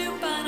do by